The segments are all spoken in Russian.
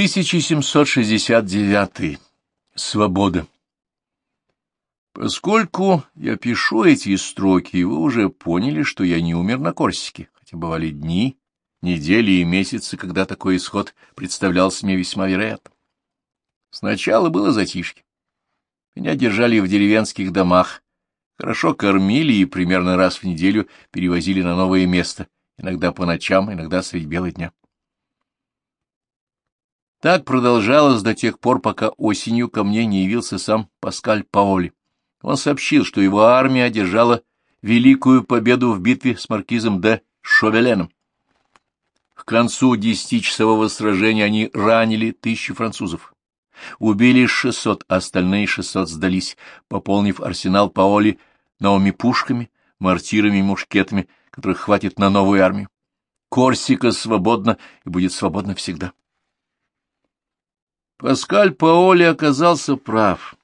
1769. Свобода. Поскольку я пишу эти строки, вы уже поняли, что я не умер на Корсике, хотя бывали дни, недели и месяцы, когда такой исход представлялся мне весьма вероятным. Сначала было затишье. Меня держали в деревенских домах, хорошо кормили и примерно раз в неделю перевозили на новое место, иногда по ночам, иногда средь бела дня. Так продолжалось до тех пор, пока осенью ко мне не явился сам Паскаль Паоли. Он сообщил, что его армия одержала великую победу в битве с маркизом де Шовеленом. К концу десятичасового сражения они ранили тысячу французов. Убили шестьсот, а остальные шестьсот сдались, пополнив арсенал Паоли новыми пушками, мортирами и мушкетами, которых хватит на новую армию. Корсика свободна и будет свободна всегда. Паскаль Паоли оказался прав.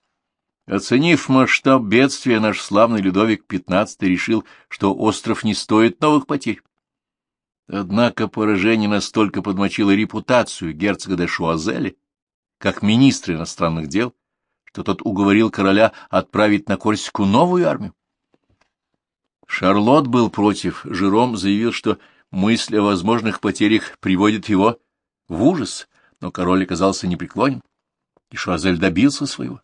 Оценив масштаб бедствия, наш славный Людовик XV решил, что остров не стоит новых потерь. Однако поражение настолько подмочило репутацию герцога де Шуазеля, как министра иностранных дел, что тот уговорил короля отправить на Корсику новую армию. Шарлот был против, Жером заявил, что мысль о возможных потерях приводит его в ужас, но король оказался непреклонен, и Шуазель добился своего.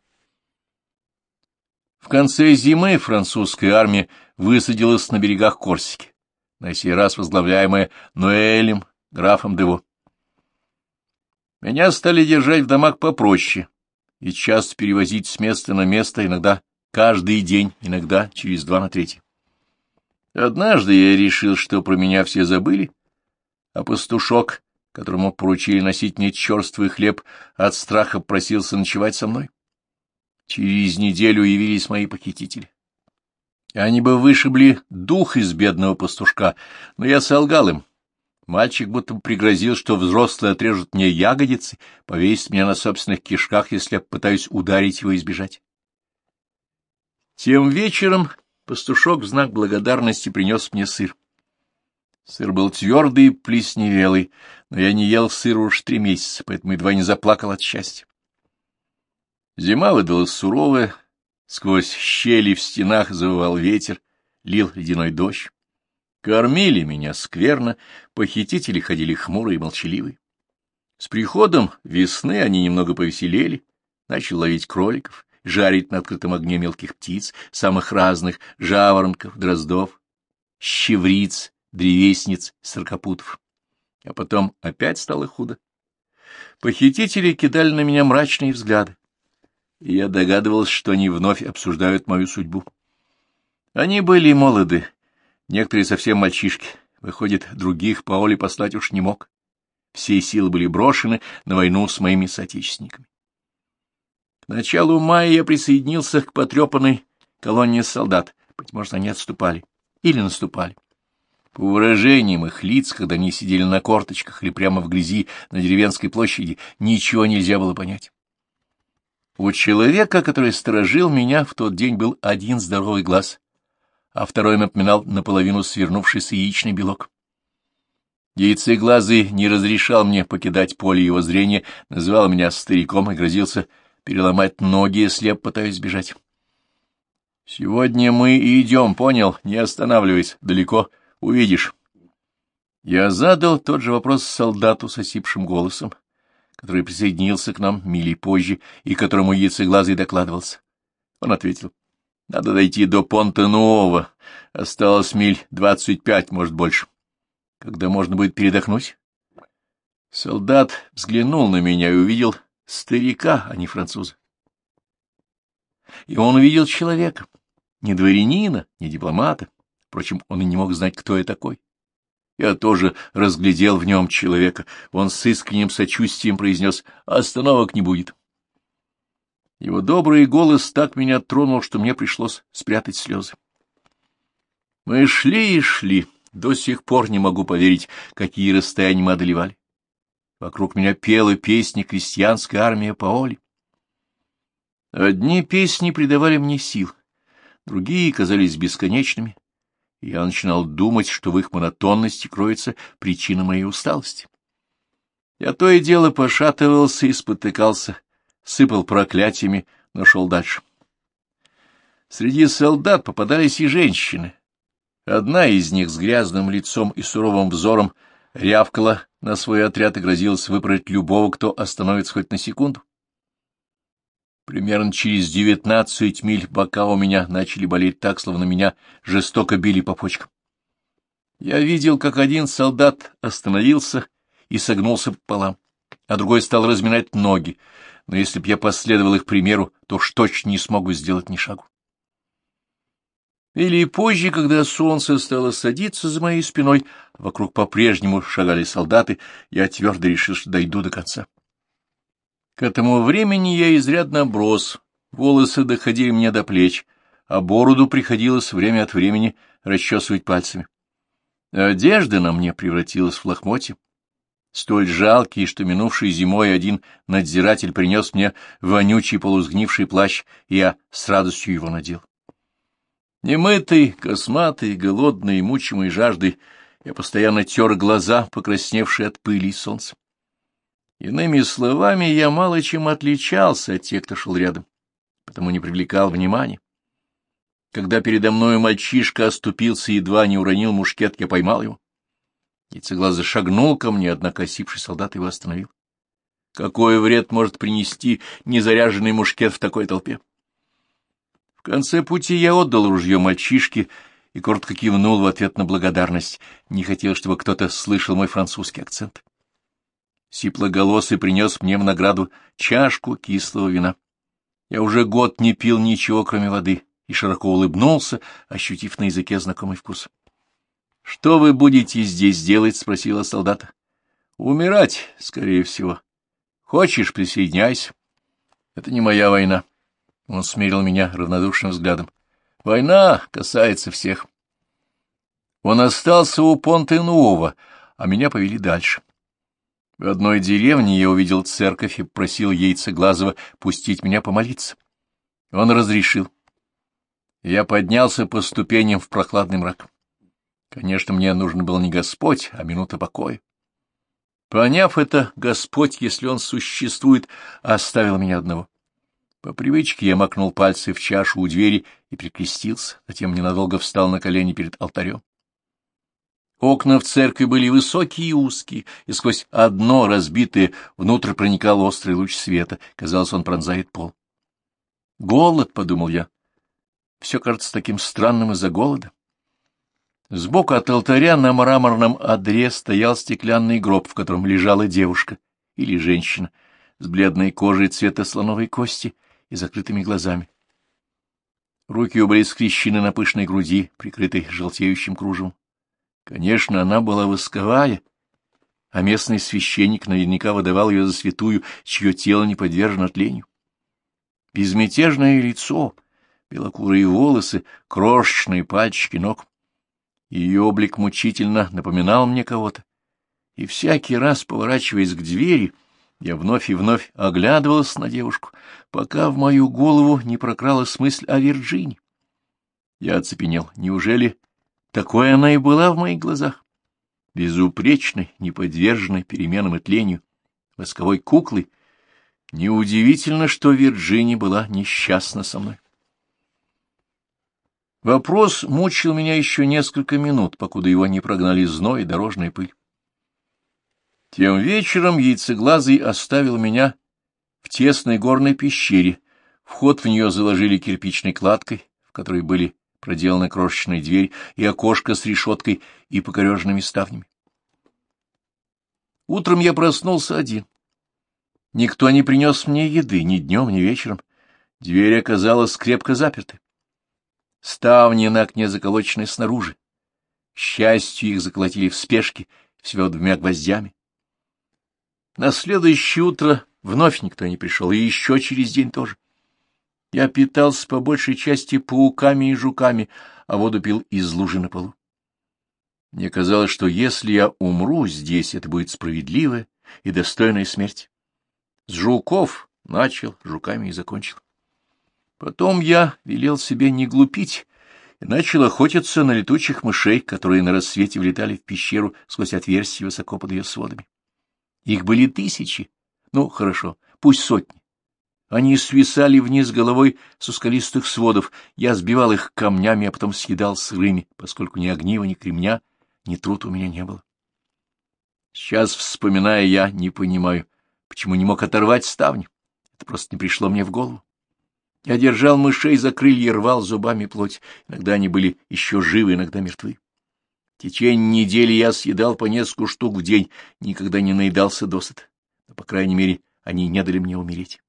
В конце зимы французская армия высадилась на берегах Корсики, на сей раз возглавляемая Ноэлем, графом Дево. Меня стали держать в домах попроще и часто перевозить с места на место, иногда каждый день, иногда через два на третий. Однажды я решил, что про меня все забыли, а пастушок которому поручили носить мне черствый хлеб, от страха просился ночевать со мной. Через неделю явились мои похитители. Они бы вышибли дух из бедного пастушка, но я солгал им. Мальчик будто пригрозил, что взрослые отрежут мне ягодицы, повесят меня на собственных кишках, если я пытаюсь ударить его и избежать. Тем вечером пастушок в знак благодарности принес мне сыр. Сыр был твердый и плесневелый, но я не ел сыра уж три месяца, поэтому едва не заплакал от счастья. Зима выдалась суровая, сквозь щели в стенах завывал ветер, лил ледяной дождь. Кормили меня скверно, похитители ходили хмурые и молчаливые. С приходом весны они немного повеселели, начал ловить кроликов, жарить на открытом огне мелких птиц, самых разных, жаворонков, дроздов, щевриц, древесниц, сорокопутов. А потом опять стало худо. Похитители кидали на меня мрачные взгляды, и я догадывался, что они вновь обсуждают мою судьбу. Они были молоды, некоторые совсем мальчишки, выходит, других по Оле послать уж не мог. Все силы были брошены на войну с моими соотечественниками. К началу мая я присоединился к потрепанной колонне солдат, быть может, они отступали или наступали. По выражениям их лиц, когда они сидели на корточках или прямо в грязи на деревенской площади, ничего нельзя было понять. У человека, который сторожил меня, в тот день был один здоровый глаз, а второй напоминал наполовину свернувшийся яичный белок. Яйцеглазый не разрешал мне покидать поле его зрения, называл меня стариком и грозился переломать ноги, если я пытаюсь бежать. «Сегодня мы идем, понял, не останавливаясь, далеко». Увидишь. Я задал тот же вопрос солдату с осипшим голосом, который присоединился к нам мили позже и которому яйцеглазый докладывался. Он ответил, надо дойти до Понте-Нуова, осталось миль двадцать пять, может, больше. Когда можно будет передохнуть? Солдат взглянул на меня и увидел старика, а не француза. И он увидел человека, не дворянина, не дипломата, Впрочем, он и не мог знать, кто я такой. Я тоже разглядел в нем человека. Он с искренним сочувствием произнес «Остановок не будет». Его добрый голос так меня тронул, что мне пришлось спрятать слезы. Мы шли и шли. До сих пор не могу поверить, какие расстояния мы одолевали. Вокруг меня пела песни крестьянская армия Паоли. Одни песни придавали мне сил, другие казались бесконечными, я начинал думать, что в их монотонности кроется причина моей усталости. Я то и дело пошатывался и спотыкался, сыпал проклятиями, но шел дальше. Среди солдат попадались и женщины. Одна из них с грязным лицом и суровым взором рявкала на свой отряд и грозилась выпороть любого, кто остановится хоть на секунду. Примерно через девятнадцать миль бока у меня начали болеть так, словно меня жестоко били по почкам. Я видел, как один солдат остановился и согнулся пополам, а другой стал разминать ноги, но если б я последовал их примеру, то уж точно не смогу сделать ни шагу. Или позже, когда солнце стало садиться за моей спиной, вокруг по-прежнему шагали солдаты, я твердо решил, что дойду до конца. К этому времени я изрядно оброс, волосы доходили мне до плеч, а бороду приходилось время от времени расчесывать пальцами. Одежда на мне превратилась в лохмотье, столь жалкий, что минувшей зимой один надзиратель принес мне вонючий полузгнивший плащ, и я с радостью его надел. Немытый, косматый, голодный, мучимый жаждой, я постоянно тер глаза, покрасневшие от пыли и солнца. Иными словами, я мало чем отличался от тех, кто шел рядом, потому не привлекал внимания. Когда передо мною мальчишка оступился и едва не уронил мушкет, я поймал его. Яйцеглазый шагнул ко мне, однако осипший солдат его остановил. Какой вред может принести незаряженный мушкет в такой толпе? В конце пути я отдал ружье мальчишке и коротко кивнул в ответ на благодарность. Не хотел, чтобы кто-то слышал мой французский акцент. Сиплоголосый принес мне в награду чашку кислого вина. Я уже год не пил ничего, кроме воды, и широко улыбнулся, ощутив на языке знакомый вкус. — Что вы будете здесь делать? — спросила солдата. — Умирать, скорее всего. Хочешь, присоединяйся. Это не моя война. Он смерил меня равнодушным взглядом. Война касается всех. Он остался у Понте-Нуова, а меня повели дальше. В одной деревне я увидел церковь и просил Яйцеглазого пустить меня помолиться. Он разрешил. Я поднялся по ступеням в прохладный мрак. Конечно, мне нужен был не Господь, а минута покоя. Поняв это, Господь, если он существует, оставил меня одного. По привычке я макнул пальцы в чашу у двери и прикрестился, затем ненадолго встал на колени перед алтарем. Окна в церкви были высокие и узкие, и сквозь одно разбитое внутрь проникал острый луч света. Казалось, он пронзает пол. «Голод», — подумал я. Все кажется таким странным из-за голода. Сбоку от алтаря на мраморном одре стоял стеклянный гроб, в котором лежала девушка или женщина с бледной кожей цвета слоновой кости и закрытыми глазами. Руки ее были скрещены на пышной груди, прикрытой желтеющим кружевом. Конечно, она была восковая, а местный священник наверняка выдавал ее за святую, чье тело не подвержено тлению. Безмятежное лицо, белокурые волосы, крошечные пальчики ног. Ее облик мучительно напоминал мне кого-то, и всякий раз, поворачиваясь к двери, я вновь и вновь оглядывалась на девушку, пока в мою голову не прокралась мысль о Вирджине. Я оцепенел. Неужели такой она и была в моих глазах? Безупречной, неподверженной переменам и тлению, восковой куклой. Неудивительно, что Вирджиния была несчастна со мной. Вопрос мучил меня еще несколько минут, покуда его не прогнали зной и дорожная пыль. Тем вечером яйцеглазый оставил меня в тесной горной пещере. Вход в нее заложили кирпичной кладкой, в которой были проделаны крошечная дверь и окошко с решеткой и покореженными ставнями. Утром я проснулся один. Никто не принес мне еды ни днем, ни вечером. Дверь оказалась крепко запертой. Ставни на окне заколочены снаружи. К счастью, их заколотили в спешке всего двумя гвоздями. На следующее утро вновь никто не пришел, и еще через день тоже. Я питался по большей части пауками и жуками, а воду пил из лужи на полу. Мне казалось, что если я умру здесь, это будет справедливая и достойная смерть. С жуков начал, жуками и закончил. Потом я велел себе не глупить и начал охотиться на летучих мышей, которые на рассвете влетали в пещеру сквозь отверстия высоко под ее сводами. Их были тысячи. Ну, хорошо, пусть сотни. Они свисали вниз головой со скалистых сводов. Я сбивал их камнями, а потом съедал сырыми, поскольку ни огнива, ни кремня, ни труд у меня не было. Сейчас, вспоминая, я не понимаю, почему не мог оторвать ставни. Это просто не пришло мне в голову. Я держал мышей за крылья и рвал зубами плоть. Иногда они были еще живы, иногда мертвы. В течение недели я съедал по несколько штук в день, никогда не наедался досыта. Но, по крайней мере, они не дали мне умереть.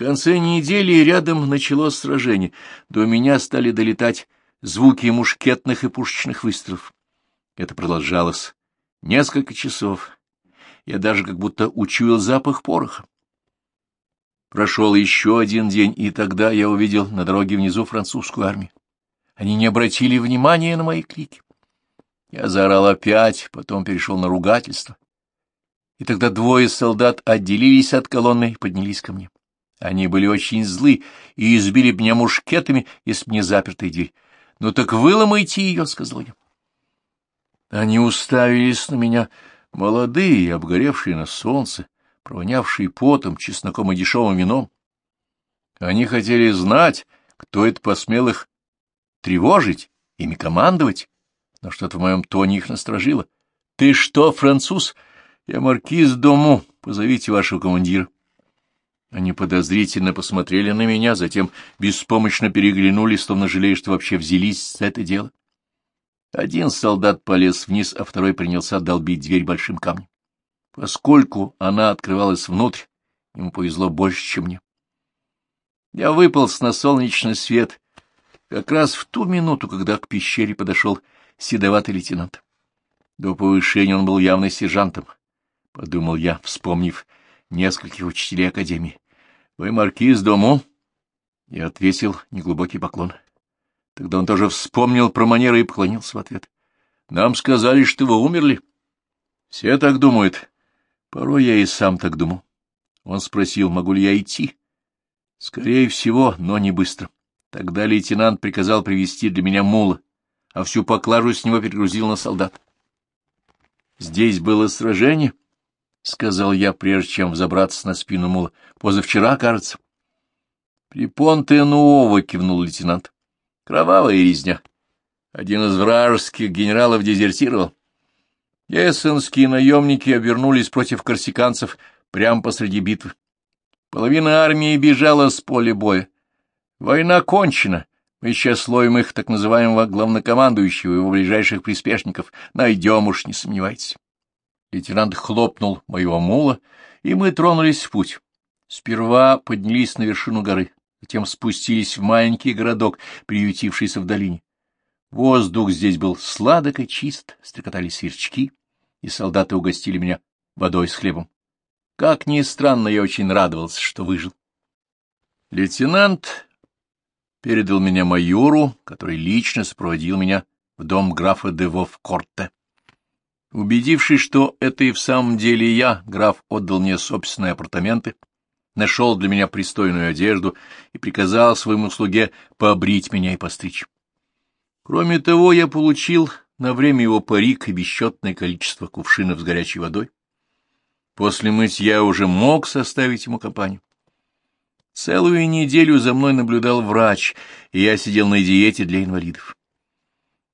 Конце недели рядом началось сражение. До меня стали долетать звуки мушкетных и пушечных выстрелов. Это продолжалось несколько часов. Я даже как будто учуял запах пороха. Прошел еще один день, и тогда я увидел на дороге внизу французскую армию. Они не обратили внимания на мои клики. Я заорал опять, потом перешел на ругательство. И тогда двое солдат отделились от колонны и поднялись ко мне. Они были очень злы и избили меня мушкетами, если б не запертая дверь. — Ну так выломайте ее, — сказал я. Они уставились на меня, молодые, обгоревшие на солнце, провонявшие потом, чесноком и дешевым вином. Они хотели знать, кто это посмел их тревожить, ими командовать, но что-то в моем тоне их насторожило. — Ты что, француз? Я маркиз дому, позовите вашего командира. Они подозрительно посмотрели на меня, затем беспомощно переглянулись, словно жалея, что вообще взялись за это дело. Один солдат полез вниз, а второй принялся долбить дверь большим камнем. Поскольку она открывалась внутрь, ему повезло больше, чем мне. Я выполз на солнечный свет как раз в ту минуту, когда к пещере подошел седоватый лейтенант. До повышения он был явно сержантом, — подумал я, вспомнив нескольких учителей академии. — Вы маркиз дому? Я отвесил неглубокий поклон. Тогда он тоже вспомнил про манеры и поклонился в ответ. — Нам сказали, что вы умерли. — Все так думают. Порой я и сам так думал. Он спросил, могу ли я идти. — Скорее всего, но не быстро. Тогда лейтенант приказал привести для меня мула, а всю поклажу с него перегрузил на солдат. — Здесь было сражение? —— сказал я, прежде чем взобраться на спину мула. — Позавчера, кажется. — При Понте-Нуово, — кивнул лейтенант. — Кровавая резня. Один из вражеских генералов дезертировал. Эссенские наемники обернулись против корсиканцев прямо посреди битвы. Половина армии бежала с поля боя. Война кончена. Мы сейчас слоем их так называемого главнокомандующего и его ближайших приспешников. Найдем уж, не сомневайтесь. Лейтенант хлопнул моего мула, и мы тронулись в путь. Сперва поднялись на вершину горы, затем спустились в маленький городок, приютившийся в долине. Воздух здесь был сладок и чист, стрекотали сверчки, и солдаты угостили меня водой с хлебом. Как ни странно, я очень радовался, что выжил. Лейтенант передал меня майору, который лично сопроводил меня в дом графа Дево в Корте. Убедившись, что это и в самом деле я, граф отдал мне собственные апартаменты, нашел для меня пристойную одежду и приказал своему слуге побрить меня и постричь. Кроме того, я получил на время его парик и бесчетное количество кувшинов с горячей водой. После мытья уже мог составить ему компанию. Целую неделю за мной наблюдал врач, и я сидел на диете для инвалидов.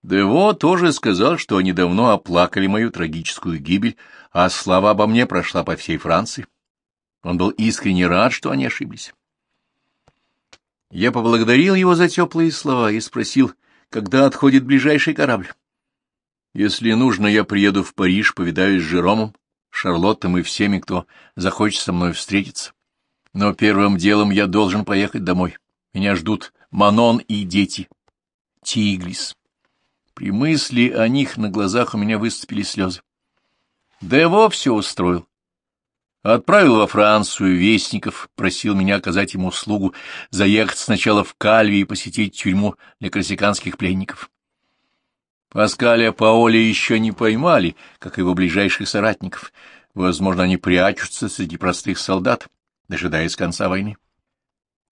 Дево тоже сказал, что они давно оплакали мою трагическую гибель, а слава обо мне прошла по всей Франции. Он был искренне рад, что они ошиблись. Я поблагодарил его за теплые слова и спросил, когда отходит ближайший корабль. Если нужно, я приеду в Париж, повидаюсь с Жеромом, Шарлоттом и всеми, кто захочет со мной встретиться. Но первым делом я должен поехать домой. Меня ждут Манон и дети. Тиглис. При мысли о них на глазах у меня выступили слезы. Дево все устроил. Отправил во Францию вестников, просил меня оказать ему услугу, заехать сначала в Кальви и посетить тюрьму для корсиканских пленников. Паскаля Паоли еще не поймали, как его ближайших соратников. Возможно, они прячутся среди простых солдат, дожидаясь конца войны.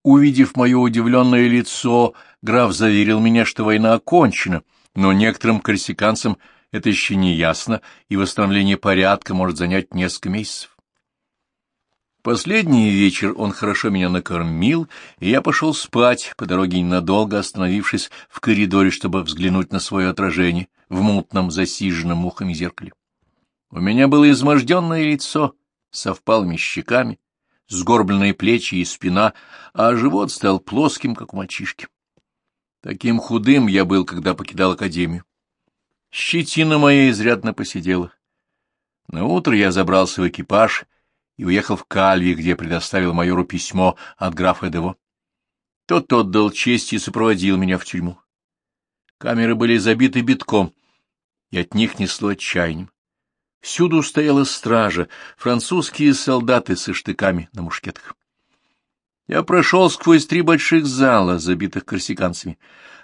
Увидев мое удивленное лицо, граф заверил меня, что война окончена — но некоторым корсиканцам это еще не ясно, и восстановление порядка может занять несколько месяцев. Последний вечер он хорошо меня накормил, и я пошел спать, по дороге ненадолго остановившись в коридоре, чтобы взглянуть на свое отражение в мутном, засиженном мухами зеркале. У меня было изможденное лицо со впалыми щеками, сгорбленные плечи и спина, а живот стал плоским, как у мальчишки. Таким худым я был, когда покидал академию. Щетина моя изрядно посидела. На утро я забрался в экипаж и уехал в Кальви, где предоставил майору письмо от графа Дево. Тот отдал честь и сопроводил меня в тюрьму. Камеры были забиты битком, и от них несло отчаянием. Всюду стояла стража, французские солдаты со штыками на мушкетах. Я прошел сквозь три больших зала, забитых корсиканцами.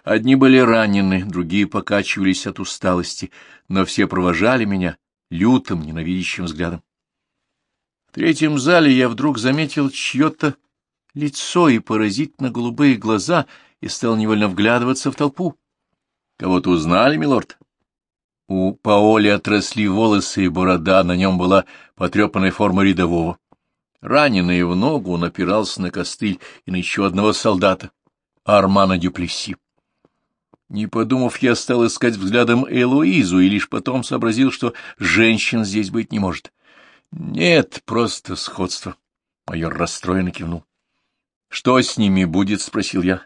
Одни были ранены, другие покачивались от усталости, но все провожали меня лютым, ненавидящим взглядом. В третьем зале я вдруг заметил чье-то лицо и поразительно голубые глаза и стал невольно вглядываться в толпу. Кого-то узнали, милорд? У Паоли отросли волосы и борода, на нем была потрепанная форма рядового. Раненый в ногу он опирался на костыль и на еще одного солдата, Армана Дюплесси. Не подумав, я стал искать взглядом Элоизу и лишь потом сообразил, что женщин здесь быть не может. Нет, просто сходство. Майор расстроенно кивнул. — Что с ними будет? — спросил я.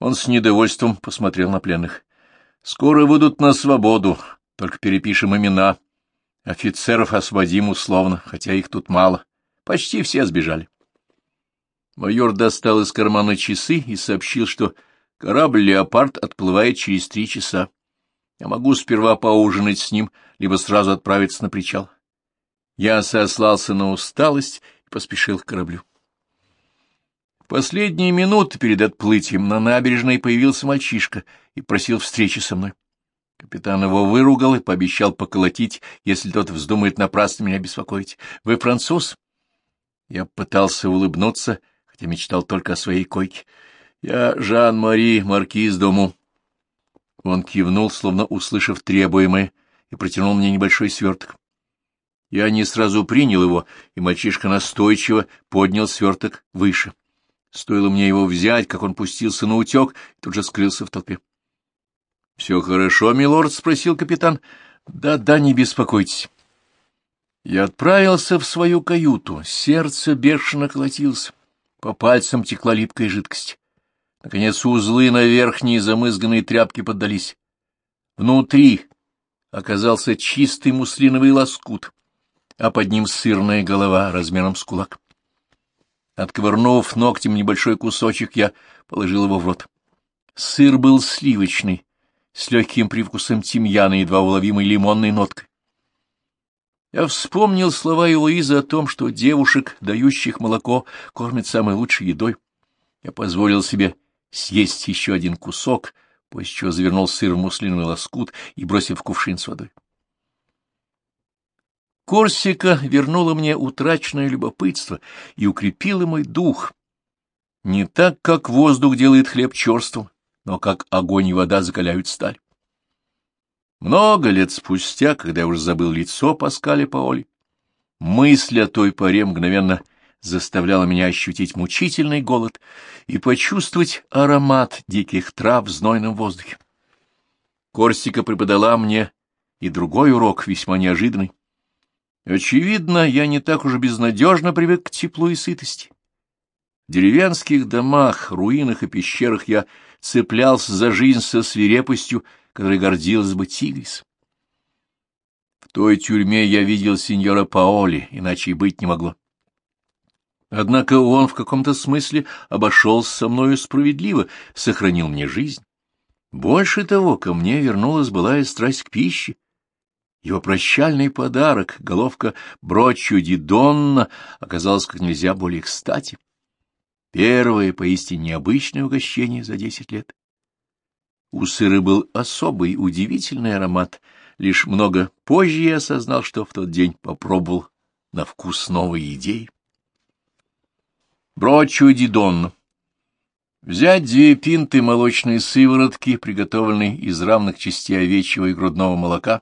Он с недовольством посмотрел на пленных. — Скоро выйдут на свободу, только перепишем имена. Офицеров освободим условно, хотя их тут мало. Почти все сбежали. Майор достал из кармана часы и сообщил, что корабль «Леопард» отплывает через три часа. Я могу сперва поужинать с ним, либо сразу отправиться на причал. Я сослался на усталость и поспешил к кораблю. В последние минуты перед отплытием на набережной появился мальчишка и просил встречи со мной. Капитан его выругал и пообещал поколотить, если тот вздумает напрасно меня беспокоить. — Вы француз? Я пытался улыбнуться, хотя мечтал только о своей койке. — Я Жан-Мари, маркиз дому. Он кивнул, словно услышав требуемое, и протянул мне небольшой сверток. Я не сразу принял его, и мальчишка настойчиво поднял сверток выше. Стоило мне его взять, как он пустился на утек и тут же скрылся в толпе. — Все хорошо, милорд? — спросил капитан. «Да, — Да-да, не беспокойтесь. Я отправился в свою каюту, сердце бешено колотилось, по пальцам текла липкая жидкость. Наконец узлы на верхней замызганной тряпке поддались. Внутри оказался чистый муслиновый лоскут а под ним сырная голова размером с кулак. Отковырнув ногтем небольшой кусочек, я положил его в рот. Сыр был сливочный, с легким привкусом тимьяна и едва уловимой лимонной ноткой. Я вспомнил слова Элоизы о том, что девушек, дающих молоко, кормят самой лучшей едой. Я позволил себе съесть еще один кусок, после чего завернул сыр в муслиновый лоскут и бросил в кувшин с водой. Корсика вернула мне утраченное любопытство и укрепила мой дух. Не так, как воздух делает хлеб черством, но как огонь и вода закаляют сталь. Много лет спустя, когда я уже забыл лицо Паскаля Паоли, мысль о той поре мгновенно заставляла меня ощутить мучительный голод и почувствовать аромат диких трав в знойном воздухе. Корсика преподала мне и другой урок, весьма неожиданный. Очевидно, я не так уж безнадежно привык к теплу и сытости. В деревенских домах, руинах и пещерах я цеплялся за жизнь со свирепостью, которой гордилась бы Тигрис. В той тюрьме я видел сеньора Паоли, иначе и быть не могло. Однако он в каком-то смысле обошелся со мною справедливо, сохранил мне жизнь. Больше того, ко мне вернулась былая страсть к пище, его прощальный подарок, головка Брочью Дидонна, оказалась как нельзя более кстати. Первое, поистине необычное угощение за десять лет. У сыра был особый, удивительный аромат. Лишь много позже я осознал, что в тот день попробовал на вкус новой идеи. Брочью Дидонна. Взять две пинты молочной сыворотки, приготовленной из равных частей овечьего и грудного молока,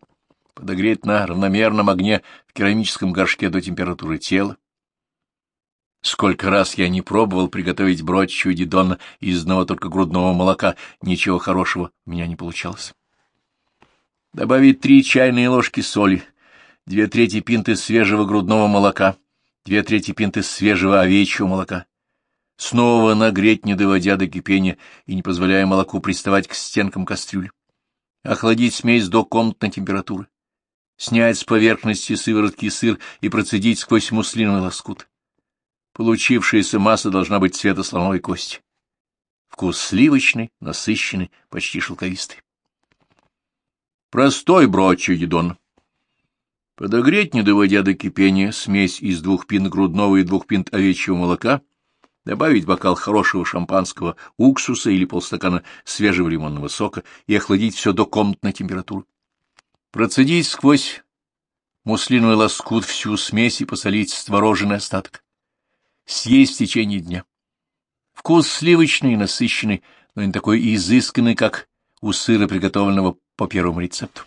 подогреть на равномерном огне в керамическом горшке до температуры тела. Сколько раз я не пробовал приготовить бродчу дидона из одного только грудного молока, ничего хорошего у меня не получалось. Добавить три чайные ложки соли, две трети пинты свежего грудного молока, две трети пинты свежего овечьего молока. Снова нагреть, не доводя до кипения и не позволяя молоку приставать к стенкам кастрюли. Охладить смесь до комнатной температуры. Снять с поверхности сыворотки сыр и процедить сквозь муслиновый лоскут. Получившаяся масса должна быть цвета слоновой кости. Вкус сливочный, насыщенный, почти шелковистый. Простой брочи едон. Подогреть, не доводя до кипения, смесь из двух пинт грудного и двух пинт овечьего молока, добавить бокал хорошего шампанского уксуса или полстакана свежего лимонного сока и охладить все до комнатной температуры. Процедить сквозь муслиновый лоскут всю смесь и посолить створоженный остаток. Съесть в течение дня. Вкус сливочный и насыщенный, но не такой изысканный, как у сыра, приготовленного по первому рецепту.